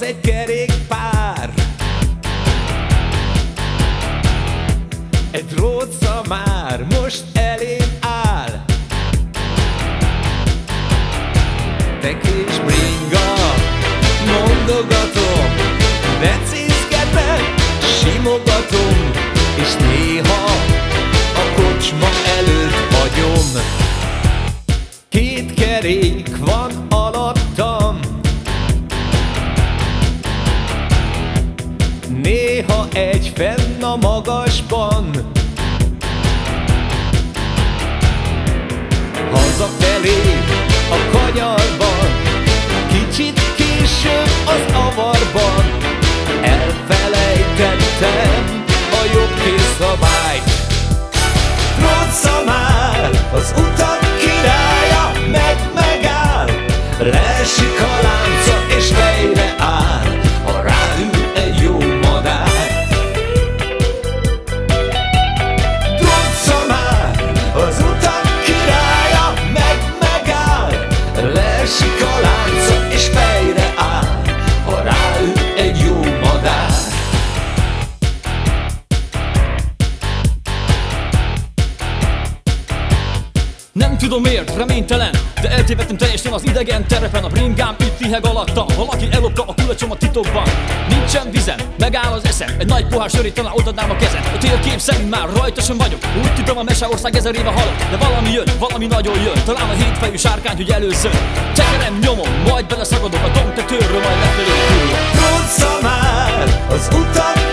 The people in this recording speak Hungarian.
az egy kerékpár. Egy róca már most elém áll. Tekés bringa, mondogatom Becézkedem, simogatom És néha a kocsma előtt hagyom. Két kerék Néha egy fenn a magasban. Hazafelé a kanyarban. Kicsit később az avarban. Elfelejtettem tudom miért, reménytelen. De eltévedtem teljesen az idegen terepen. A bringám itt liheg alattam Valaki ellopta a kulacsomat titokban Nincsen vizem, megáll az eszem Egy nagy pohár sörét talán odaadnám a kezem A térkép szerint már rajta sem vagyok. Úgy tudom a meseország ezer éve halott. De valami jön, valami nagyon jön. Talán a hétfejű sárkány, hogy először. Csekerem nyomom, majd beleszagadok A domtetőrről, majd lefelé Tudsz már az utak